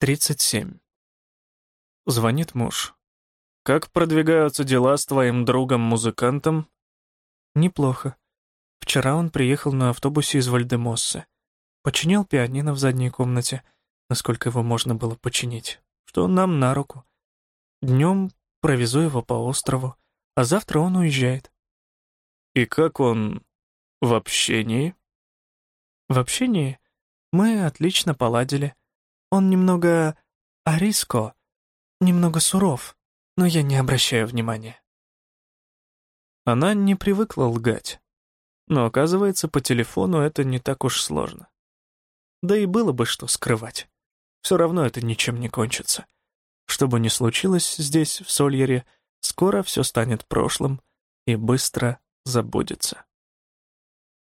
37. Звонит муж. «Как продвигаются дела с твоим другом-музыкантом?» «Неплохо. Вчера он приехал на автобусе из Вальдемоссы. Починил пианино в задней комнате, насколько его можно было починить, что нам на руку. Днем провезу его по острову, а завтра он уезжает». «И как он в общении?» «В общении мы отлично поладили. Он немного ариско, немного суров, но я не обращаю внимания. Она не привыкла лгать. Но, оказывается, по телефону это не так уж сложно. Да и было бы что скрывать. Все равно это ничем не кончится. Что бы ни случилось здесь, в Сольере, скоро все станет прошлым и быстро забудется.